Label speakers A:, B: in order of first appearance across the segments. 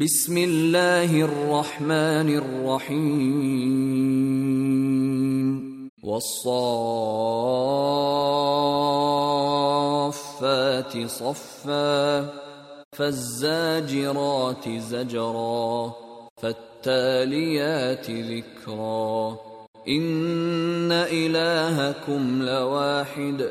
A: بسم الله الرحمن الرحيم والصافات صفا فالزاجرات زجرا فالتاليات ذكرا ان الهكم لواحد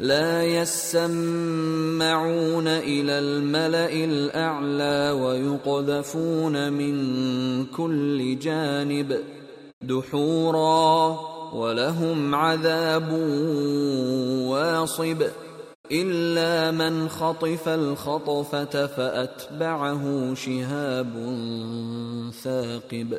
A: لا يسمعون إلى الملأ الأعلى ويقذفون من كل جانب دحورا ولهم عذاب واصب إلا من خطف الخطفة فأتبعه شهاب ثاقب.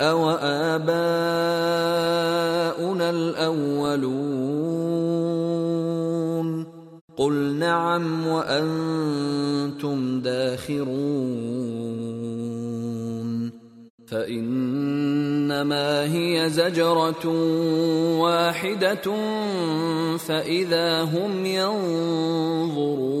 A: أوآباؤنا الأولون قل نعم وأنتم داخرون فإنما هي زجرة واحدة فإذا هم ينظرون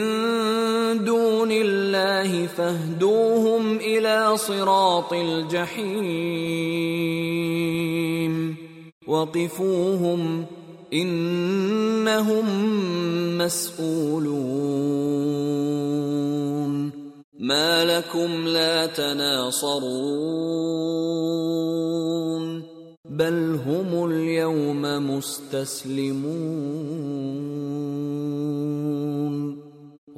A: الله فاهدوهم إلى صراط الجحيم. وقفوهم إنهم مسئولون ما لكم لا تناصرون. بل هم اليوم مستسلمون.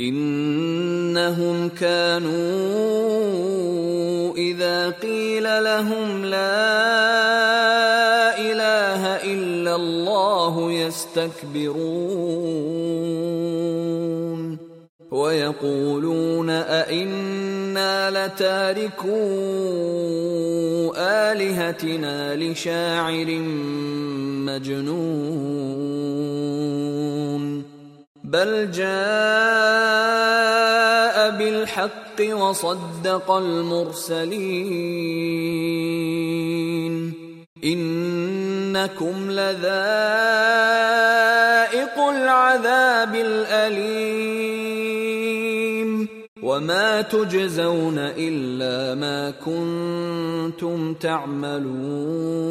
A: إنهم كانوا إذا قيل لهم لا إله إلا الله يستكبرون ويقولون أئنا لتاركو آلهتنا لشاعر مجنون بل جاء بالحق وصدق المرسلين انكم لذائق العذاب الاليم وما تجزون الا ما كنتم تعملون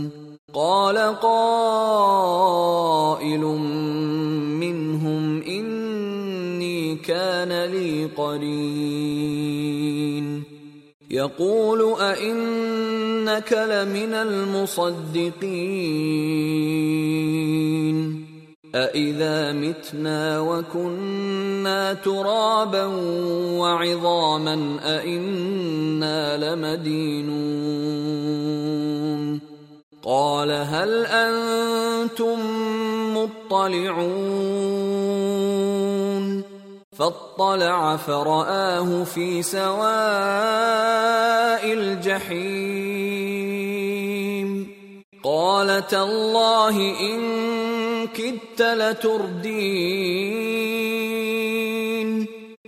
A: قال قائل منهم إني كان لي قرين. يقول أئنك لمن المصدقين. أإذا متنا وكنا ترابا وعظاما أإنا لمدينون. قال هل أنتم مطلعون؟ فاطلع فرآه في سواء الجحيم. قال تالله إن كدت لتردين.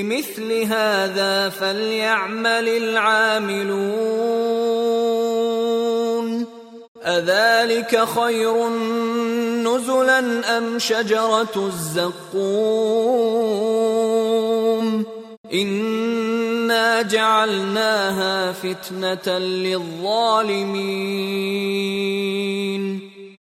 A: لمثل هذا فليعمل العاملون. أذلك خير نزلا أم شجرة الزقوم؟ إنا جعلناها فتنة للظالمين.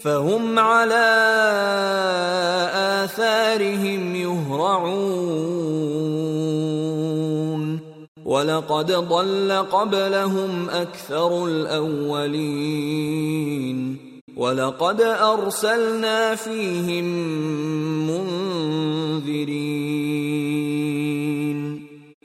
A: فهم على آثارهم يهرعون. ولقد ضل قبلهم أكثر الأولين. ولقد أرسلنا فيهم منذرين.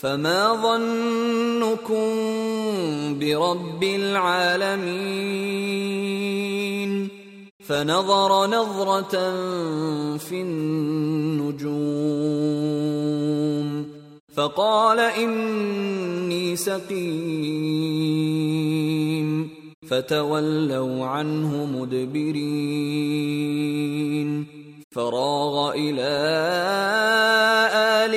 A: فما ظنكم برب العالمين فنظر نظرة في النجوم فقال إني سقيم فتولوا عنه مدبرين فراغ إلى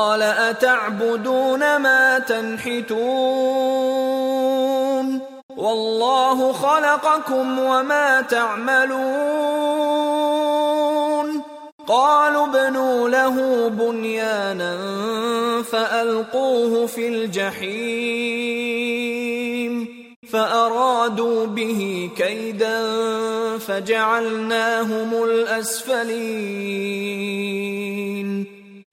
A: قال أتعبدون ما تنحتون والله خلقكم وما تعملون قالوا ابنوا له بنيانا فألقوه في الجحيم فأرادوا به كيدا فجعلناهم الأسفلين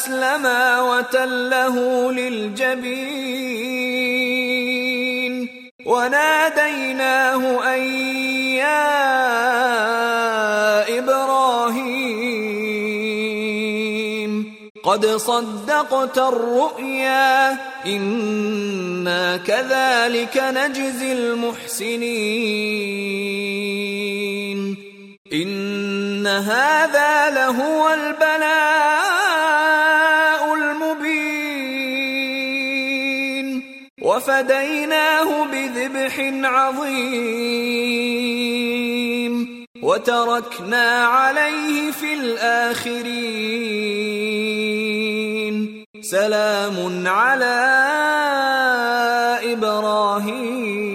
A: اسلما وتله للجبين وناديناه أن يا إبراهيم قد صدقت الرؤيا إنا كذلك نجزي المحسنين إن هذا لهو البلاء وفديناه بذبح عظيم وتركنا عليه في الاخرين سلام على إبراهيم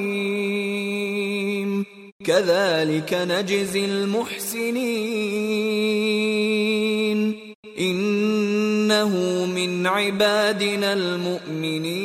A: كذلك نجزي المحسنين انه من عبادنا المؤمنين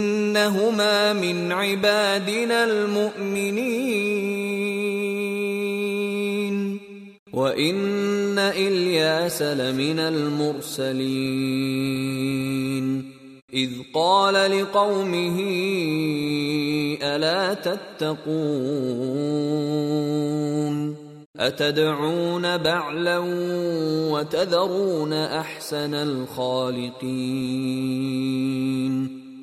A: انهما من عبادنا المؤمنين وان الياس لمن المرسلين إذ قال لقومه ألا تتقون أتدعون بعلا وتذرون أحسن الخالقين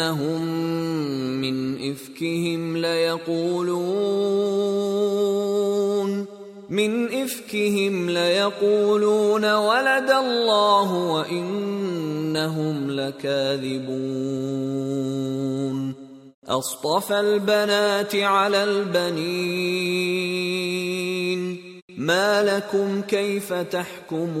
A: إنهم من إفكهم ليقولون من إفكهم ليقولون ولد الله وإنهم لكاذبون أصطفى البنات على البنين ما لكم كيف تحكمون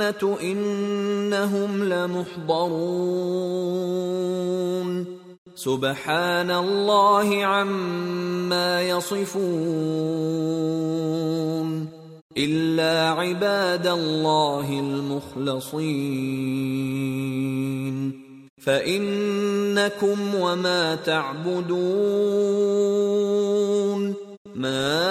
A: الجنة إنهم لمحضرون. سبحان الله عما يصفون. إلا عباد الله المخلصين. فإنكم وما تعبدون. ما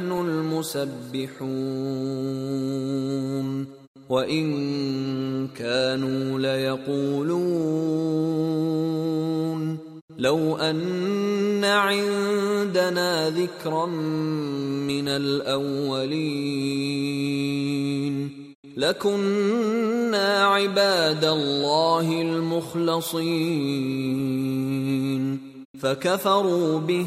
A: لنحن المسبحون. وإن كانوا ليقولون. لو أن عندنا ذكرا من الأولين. لكنا عباد الله المخلصين. فكفروا به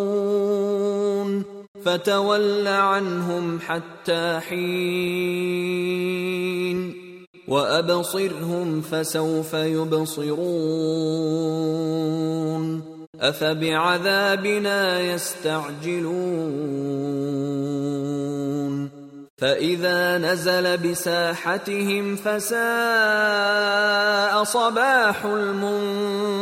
A: فتول عنهم حتى حين وأبصرهم فسوف يبصرون أفبعذابنا يستعجلون فإذا نزل بساحتهم فساء صباح المنذرين